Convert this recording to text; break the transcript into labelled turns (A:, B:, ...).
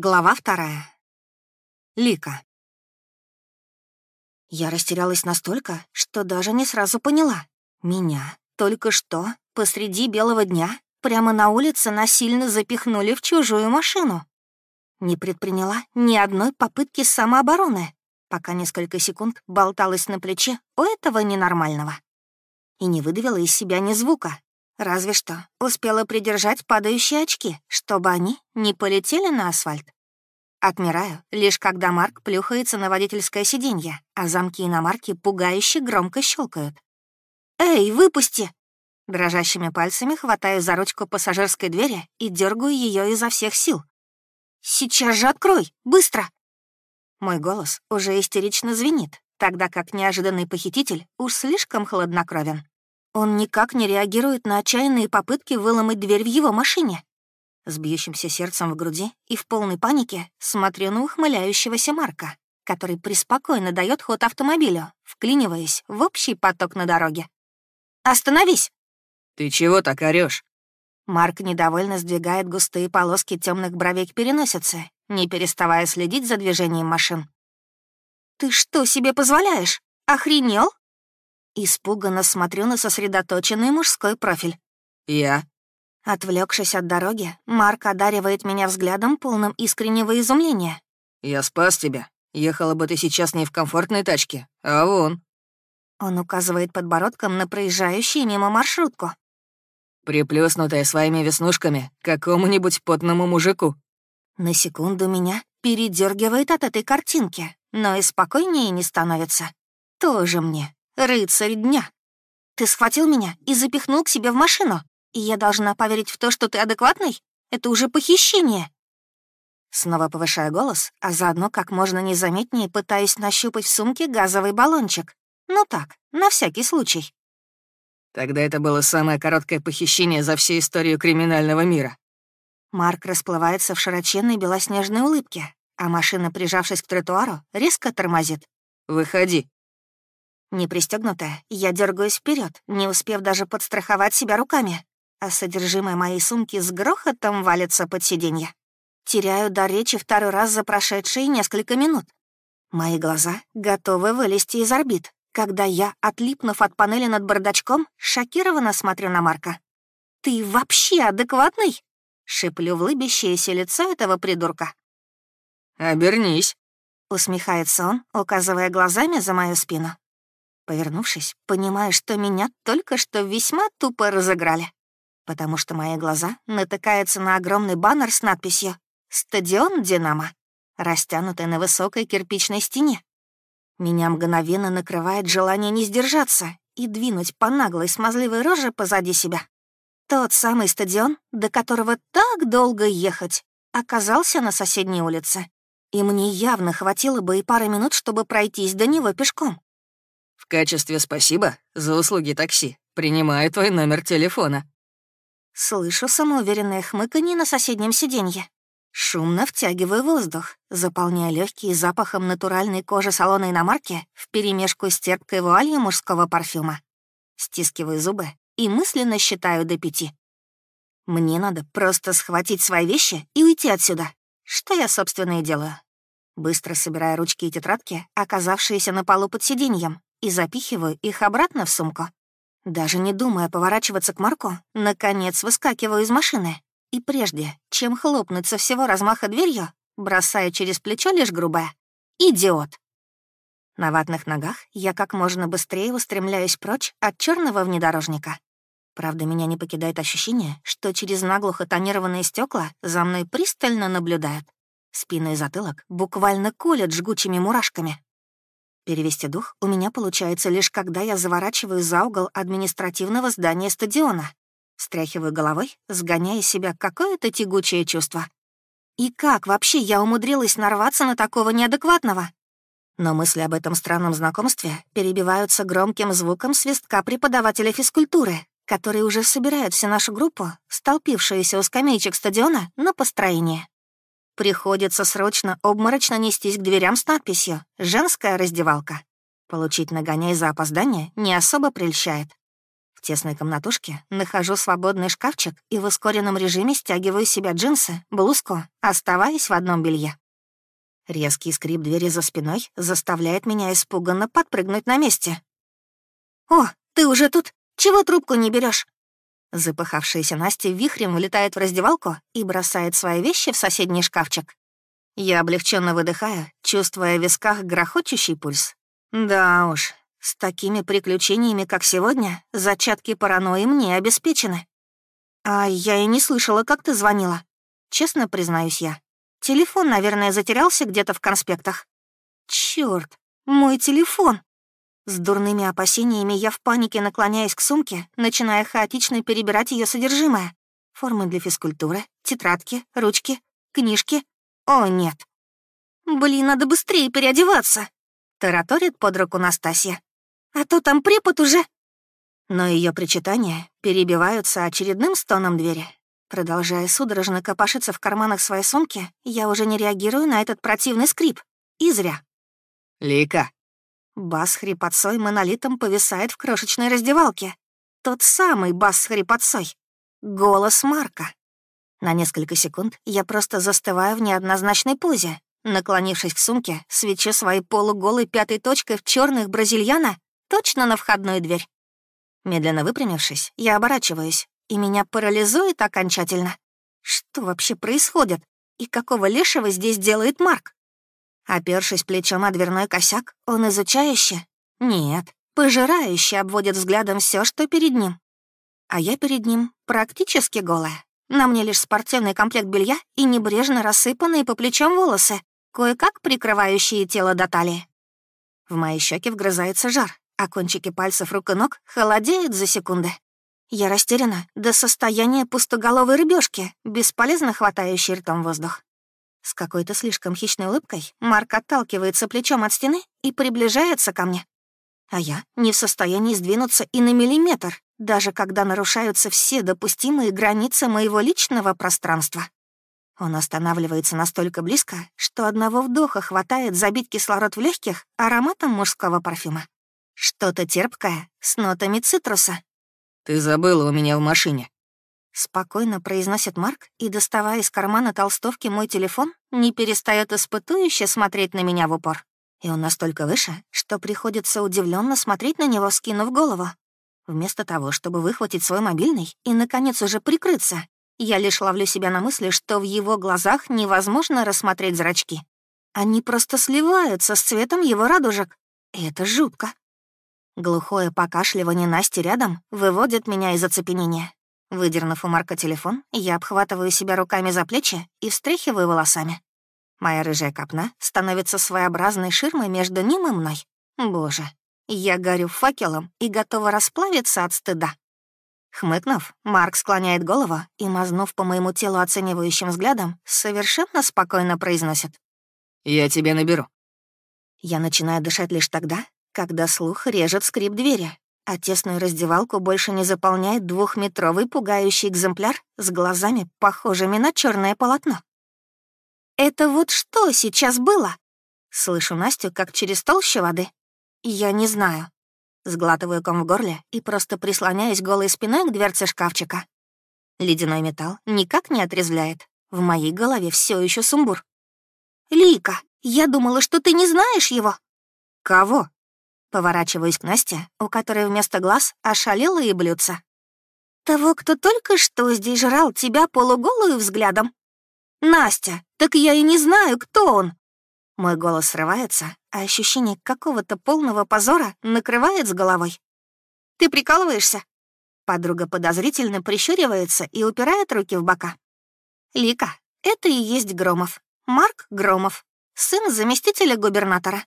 A: Глава вторая. Лика. Я растерялась настолько, что даже не сразу поняла. Меня только что, посреди белого дня, прямо на улице насильно запихнули в чужую машину. Не предприняла ни одной попытки самообороны, пока несколько секунд болталась на плече у этого ненормального. И не выдавила из себя ни звука, Разве что успела придержать падающие очки, чтобы они не полетели на асфальт. Отмираю, лишь когда Марк плюхается на водительское сиденье, а замки иномарки пугающе громко щелкают. «Эй, выпусти!» Дрожащими пальцами хватаю за ручку пассажирской двери и дергаю ее изо всех сил. «Сейчас же открой! Быстро!» Мой голос уже истерично звенит, тогда как неожиданный похититель уж слишком хладнокровен. Он никак не реагирует на отчаянные попытки выломать дверь в его машине. С бьющимся сердцем в груди и в полной панике смотрю на ухмыляющегося Марка, который преспокойно дает ход автомобилю, вклиниваясь в общий поток на дороге. «Остановись!»
B: «Ты чего так орёшь?»
A: Марк недовольно сдвигает густые полоски темных бровей к переносице, не переставая следить за движением машин. «Ты что себе позволяешь? Охренел?» Испуганно смотрю на сосредоточенный мужской профиль.
B: «Я?»
A: Отвлекшись от дороги, Марк одаривает меня взглядом, полным искреннего изумления.
B: «Я спас тебя. Ехала бы ты сейчас не в комфортной тачке, а вон».
A: Он указывает подбородком на проезжающую мимо маршрутку.
B: Приплюснутая своими веснушками какому-нибудь потному мужику.
A: На секунду меня передергивает от этой картинки, но и спокойнее не становится. Тоже мне рыцарь дня. Ты схватил меня и запихнул к себе в машину, и я должна поверить в то, что ты адекватный? Это уже похищение. Снова повышаю голос, а заодно как можно незаметнее пытаюсь нащупать в сумке газовый баллончик. Ну так, на всякий случай.
B: Тогда это было самое короткое похищение за всю историю криминального мира.
A: Марк расплывается в широченной белоснежной улыбке, а машина, прижавшись к тротуару, резко тормозит.
B: «Выходи»,
A: не пристегнутая, я дергаюсь вперед, не успев даже подстраховать себя руками, а содержимое моей сумки с грохотом валится под сиденье. Теряю до речи второй раз за прошедшие несколько минут. Мои глаза готовы вылезти из орбит, когда я, отлипнув от панели над бардачком, шокированно смотрю на Марка. «Ты вообще адекватный?» — шиплю в лыбящееся лицо этого придурка.
B: «Обернись», —
A: усмехается он, указывая глазами за мою спину. Повернувшись, понимаю, что меня только что весьма тупо разыграли, потому что мои глаза натыкаются на огромный баннер с надписью «Стадион Динамо», растянутый на высокой кирпичной стене. Меня мгновенно накрывает желание не сдержаться и двинуть по наглой смазливой роже позади себя. Тот самый стадион, до которого так долго ехать, оказался на соседней улице. И мне явно хватило бы и пары минут, чтобы пройтись до него пешком
B: качестве спасибо за услуги такси принимаю твой номер телефона».
A: Слышу самоуверенное хмыканье на соседнем сиденье. Шумно втягиваю воздух, заполняя легкие запахом натуральной кожи салона иномарки вперемешку с терпкой вуалью мужского парфюма. Стискиваю зубы и мысленно считаю до пяти. Мне надо просто схватить свои вещи и уйти отсюда. Что я, собственно, и делаю. Быстро собирая ручки и тетрадки, оказавшиеся на полу под сиденьем, и запихиваю их обратно в сумку. Даже не думая поворачиваться к Марку, наконец выскакиваю из машины. И прежде, чем хлопнуть со всего размаха дверью, бросаю через плечо лишь грубое. «Идиот!» На ватных ногах я как можно быстрее устремляюсь прочь от черного внедорожника. Правда, меня не покидает ощущение, что через наглухо тонированные стекла за мной пристально наблюдают. Спину и затылок буквально колят жгучими мурашками. Перевести дух у меня получается лишь когда я заворачиваю за угол административного здания стадиона. Стряхиваю головой, сгоняя себя какое-то тягучее чувство. И как вообще я умудрилась нарваться на такого неадекватного? Но мысли об этом странном знакомстве перебиваются громким звуком свистка преподавателя физкультуры, который уже собирает всю нашу группу, столпившуюся у скамеечек стадиона, на построение. Приходится срочно обморочно нестись к дверям с надписью «Женская раздевалка». Получить нагоняй за опоздание не особо прельщает. В тесной комнатушке нахожу свободный шкафчик и в ускоренном режиме стягиваю себя джинсы, блузку, оставаясь в одном белье. Резкий скрип двери за спиной заставляет меня испуганно подпрыгнуть на месте. «О, ты уже тут? Чего трубку не берешь? Запыхавшаяся Настя вихрем влетает в раздевалку и бросает свои вещи в соседний шкафчик. Я облегченно выдыхаю, чувствуя в висках грохочущий пульс. Да уж, с такими приключениями, как сегодня, зачатки паранойи мне обеспечены. А я и не слышала, как ты звонила. Честно признаюсь я. Телефон, наверное, затерялся где-то в конспектах. Чёрт, мой телефон. С дурными опасениями я в панике наклоняюсь к сумке, начиная хаотично перебирать ее содержимое. Формы для физкультуры, тетрадки, ручки, книжки. О, нет. Блин, надо быстрее переодеваться. Тараторит под руку Настасья. А то там препод уже. Но ее причитания перебиваются очередным стоном двери. Продолжая судорожно копошиться в карманах своей сумки, я уже не реагирую на этот противный скрип. И зря.
B: «Лика!»
A: Бас хрипотцой монолитом повисает в крошечной раздевалке. Тот самый бас хрипотцой. Голос Марка. На несколько секунд я просто застываю в неоднозначной позе. Наклонившись к сумке, свечу своей полуголой пятой точкой в черных бразильяна точно на входную дверь. Медленно выпрямившись, я оборачиваюсь, и меня парализует окончательно. Что вообще происходит? И какого лешего здесь делает Марк? Опершись плечом о дверной косяк, он изучающе, нет, пожирающе обводит взглядом все, что перед ним. А я перед ним практически голая. На мне лишь спортивный комплект белья и небрежно рассыпанные по плечам волосы, кое-как прикрывающие тело до талии. В мои щеки вгрызается жар, а кончики пальцев рук и ног холодеют за секунды. Я растеряна до состояния пустоголовой рыбешки, бесполезно хватающей ртом воздух. С какой-то слишком хищной улыбкой Марк отталкивается плечом от стены и приближается ко мне. А я не в состоянии сдвинуться и на миллиметр, даже когда нарушаются все допустимые границы моего личного пространства. Он останавливается настолько близко, что одного вдоха хватает забить кислород в легких ароматом мужского парфюма. Что-то терпкое, с нотами цитруса.
B: «Ты забыла у меня в машине»,
A: Спокойно произносит Марк и, доставая из кармана толстовки мой телефон, не перестает испытующе смотреть на меня в упор. И он настолько выше, что приходится удивленно смотреть на него, скинув голову. Вместо того, чтобы выхватить свой мобильный и, наконец, уже прикрыться, я лишь ловлю себя на мысли, что в его глазах невозможно рассмотреть зрачки. Они просто сливаются с цветом его радужек. И это жутко. Глухое покашливание Насти рядом выводит меня из оцепенения. Выдернув у Марка телефон, я обхватываю себя руками за плечи и встряхиваю волосами. Моя рыжая копна становится своеобразной ширмой между ним и мной. Боже, я горю факелом и готова расплавиться от стыда. Хмыкнув, Марк склоняет голову и, мазнув по моему телу оценивающим взглядом, совершенно спокойно произносит.
B: «Я тебе наберу».
A: Я начинаю дышать лишь тогда, когда слух режет скрип двери, а тесную раздевалку больше не заполняет двухметровый пугающий экземпляр с глазами, похожими на черное полотно. «Это вот что сейчас было?» Слышу Настю, как через толщу воды. «Я не знаю». Сглатываю ком в горле и просто прислоняюсь голой спиной к дверце шкафчика. Ледяной металл никак не отрезвляет. В моей голове все еще сумбур. «Лика, я думала, что ты не знаешь его». «Кого?» Поворачиваюсь к Насте, у которой вместо глаз ошалело и блюдца. «Того, кто только что здесь жрал тебя полуголую взглядом?» «Настя, так я и не знаю, кто он!» Мой голос срывается, а ощущение какого-то полного позора накрывает с головой. «Ты прикалываешься?» Подруга подозрительно прищуривается и упирает руки в бока. «Лика, это и есть Громов. Марк Громов, сын заместителя губернатора.